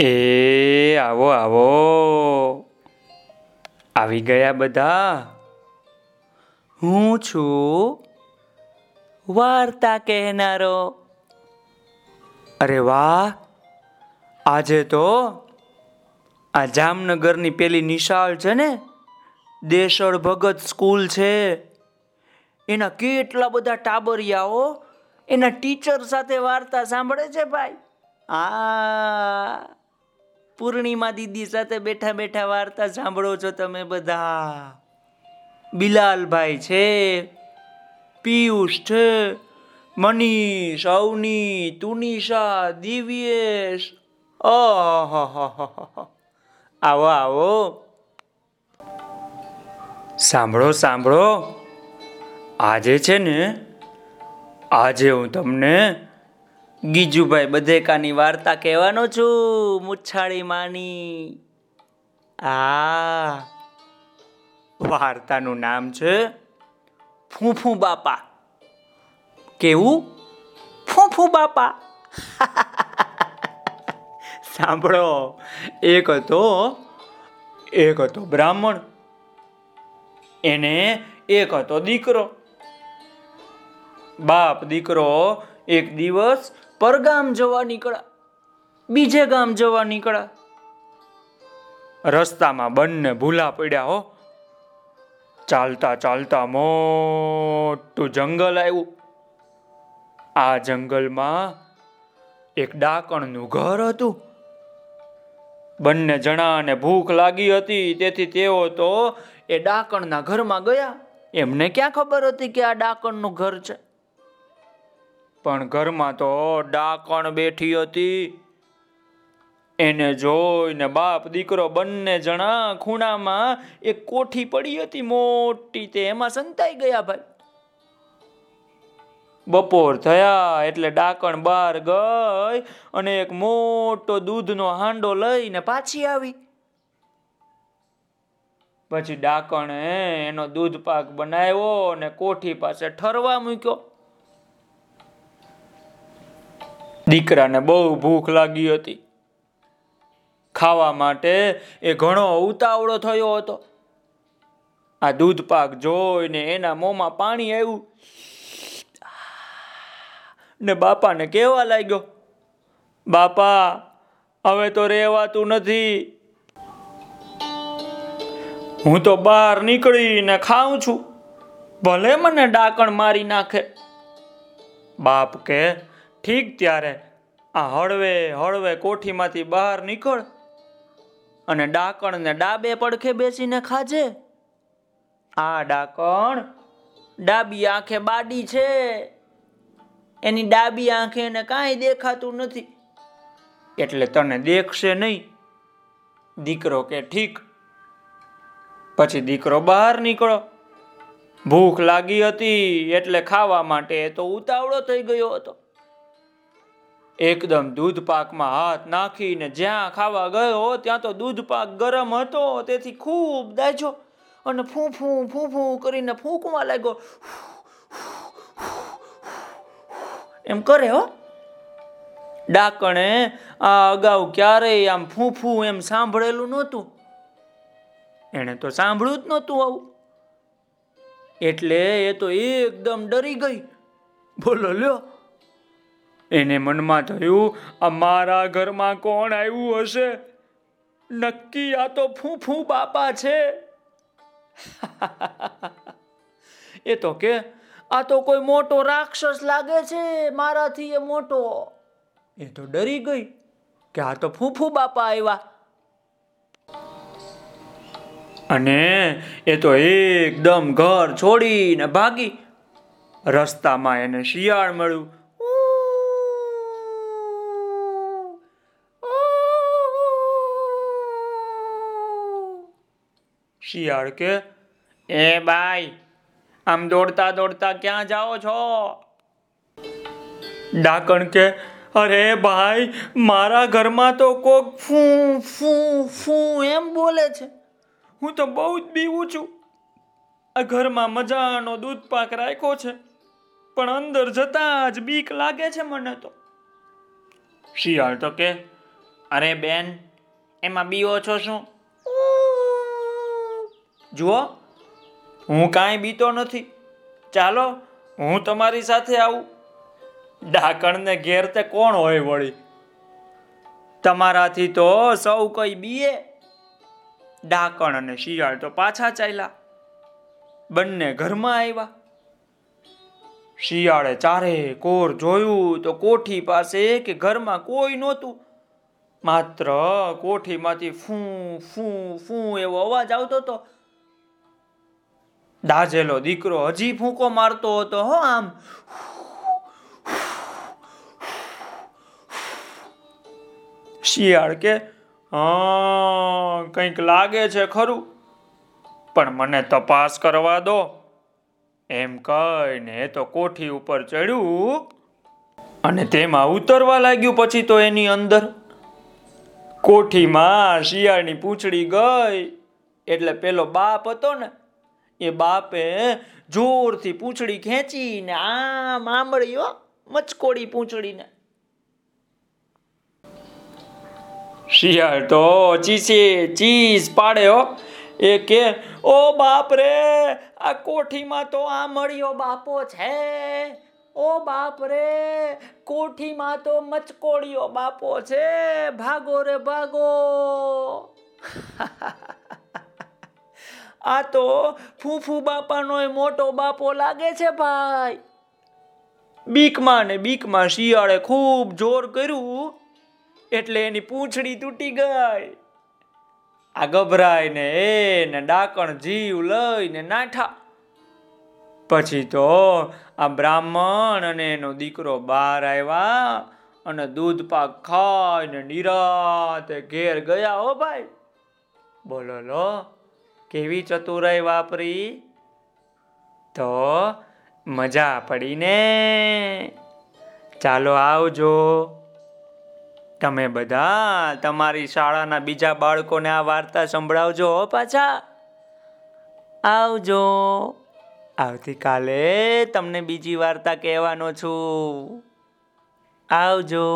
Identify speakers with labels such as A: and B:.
A: એ, આવો આવો. આવી ગયા બધા. હું છું વાર્તા કહેનારો. અરે વાહ. આજે તો આ જામનગરની પેલી નિશાળ છે ને, દેશળ ભગત સ્કૂલ છે. એના કેટલા બધા ટાબરિયાઓ એના ટીચર સાથે વાર્તા સાંભળે છે ભાઈ. આ પૂર્ણિમા દીદી સાથે બેઠા બેઠા વાર્તા સાંભળો છો તમે બધા. બિલાલભાઈ છે, પિયુષ છે, મનીષ અવની તુનિષા દિવ્યેશ. આવો આવો. સાંભળો સાંભળો. આજે છે ને, આજે હું તમને ગીજુભાઈ બધેકાની વાર્તા કહેવાનો છું, મુચ્છાળી માની. આ વાર્તાનું નામ છે ફૂફુ બાપા. કેવું? ફૂફુ બાપા. સાંભળો, એક હતો એક હતો બ્રાહ્મણ, એને એક હતો દીકરો. બાપ દીકરો એક દિવસ પરગામ જવા નીકળ્યા બીજે ગામ જવા નીકળ્યા રસ્તામાં બંને ભૂલા પડ્યા હો. ચાલતા ચાલતા મોટું જંગલ આવ્યું. આ જંગલમાં એક ડાકણનું ઘર હતું. બંને જણાને ભૂખ લાગી હતી, તેથી તેઓ તો એ ડાકણના ઘરમાં ગયા. એમને ક્યાં ખબર હતી કે આ ડાકણનું ઘર છે? પણ ઘરમાં તો ડાકણ બેઠી હતી. એને જોઈને બાપ દીકરો બંને જણા ખૂણામાં એક કોઠી પડી હતી મોટી તે એમાં સંતાઈ ગયા ભાઈ. બપોર થયા એટલે ડાકણ બહાર ગઈ અને એક મોટો દૂધનો હાંડો લઈને પાછી આવી. પછી ડાકણે એનો દૂધ પાક બનાવ્યો અને કોઠી પાસે ઠરવા મૂક્યો. દીકરાને બહુ ભૂખ લાગી હતી. ખાવા માટે એ ઘણો ઉતાવળો થયો હતો. આ દૂધ પાક જોઈને એના મોંમાં પાણી આવ્યું. ને બાપાને કહેવા લાગ્યો? બાપા, હવે તો રહેવાતું નથી. હું તો બહાર નીકળીને ખાઉં છું. ભલે મને ડાકણ મારી નાખે. બાપ કે ઠીક ત્યારે આ હળવે હળવે કોઠીમાંથી બહાર નીકળ અને ડાકણને ડાબે પડખે બેસીને ખાજે. આ ડાકણ ડાબી આંખે બાડી છે. એની ડાબી આંખે એને કાંઈ દેખાતું નથી. એટલે તને દેખશે નહીં. દીકરો કે ઠીક. પછી દીકરો બહાર નીકળો. ભૂખ લાગી હતી એટલે ખાવા માટે તો ઉતાવળો થઈ ગયો હતો. એકદમ દૂધ પાકમાં હાથ નાખીને જ્યાં ખાવા ગયો, ત્યાં તો દૂધ પાક ગરમ હતો. તેથી ખૂબ દાજો અને ફૂંફું ફૂંફું કરીને ફૂંકવા લાગ્યો. એમ કરે હો. ડાકણે આ અગાઉ ક્યારેય આમ ફૂંફું એમ સાંભળેલું નહોતું. એણે તો સાંભળ્યું જ નહોતું આવું. એટલે એ તો એકદમ ડરી ગઈ. બોલો લ્યો. એને મનમાં થયું અમારા ઘરમાં કોણ આવ્યું હશે? નક્કી આ તો ફૂંફૂ બાપા છે. એ તો કે આ તો કોઈ મોટો રાક્ષસ લાગે છે મારાથી એ મોટો. એ તો ડરી ગઈ કે આ તો ફૂફૂ બાપા આવ્યા. અને એ તો એકદમ ઘર છોડીને ભાગી રસ્તામાં એને શિયાળ મળ્યું. શિયાળ કે એ બાઈ, આમ દોડતા દોડતા ક્યાં જાઓ છો? ડાકણ કે, અરે ભાઈ, મારા ઘરમાં તો કોક ફૂ ફૂ ફૂ એમ બોલે છે. હું તો બહુ જ બીવું છું. આ ઘરમાં મજાનો દૂધ પાક રાખ્યો છે, પણ અંદર જતા જ બીક લાગે છે મને તો. શિયાળ તો કે, અરે બેન, એમાં બીઓ છો શું? જુઓ, હું કાંઈ બીતો નથી. ચાલો, હું તમારી સાથે આવું. ડાકણને ઘેર તે કોણ હોય વળી? તમારાથી તો સૌ કઈ બીએ. ડાકણ અને શિયાળ તો પાછા ચાલ્યા. બંને ઘરમાં આવ્યા. શિયાળે ચારે કોર જોયું તો કોઠી પાસે કે ઘરમાં કોઈ નહોતું. માત્ર કોઠીમાંથી ફૂ ફૂ ફૂ એવો અવાજ આવતો હતો. દાજેલો દીકરો હજી ફૂંકો મારતો હતો, હો આમ. શિયાળ કે કંઈક લાગે છે ખરું, પણ મને તપાસ કરવા દો. એમ કહીને તો કોઠી ઉપર ચડ્યું અને તેમાં ઉતરવા લાગ્યું પછી તો એની અંદર. કોઠીમાં શિયાળની પૂંછડી ગઈ, એટલે પેલો બાપ હતો ને એ બાપે જોરથી પૂંછડી ખેંચીને આમ આંબળીઓ મચકોડી પૂંછડીને. શિયાળ તો ચીસે, ચીસ પાડે હો. એ કે, ઓ બાપ રે આ કોઠીમાં તો આ મળ્યો બાપો છે ઓ બાપ રે કોઠીમાં તો મચકોડિયો બાપો છે. ભાગો રે ભાગો. આ તો ફૂફુ બાપાનો મોટો બાપો લાગે છે ભાઈ. બીકમાં ને બીકમાં શિયાળે ખૂબ જોર કર્યું, એટલે એની પૂંછડી તૂટી ગઈ. આ ગભરાય ને એને ડાકણ જીવ લઈને નાઠા. પછી તો આ બ્રાહ્મણ અને એનો દીકરો બહાર આવ્યા અને દૂધ પાક ખાઈને નિરાતે ઘેર ગયા હો ભાઈ. બોલો, લો. કેવી ચતુરાઈ વાપરી? તો મજા પડી ને ચાલો આવજો. તમે બધા તમારી શાળાના બીજા બાળકોને આ વાર્તા સંભળાવજો પાછા. આવજો. આવતીકાલે તમને બીજી વાર્તા કહેવાનો છું. આવજો.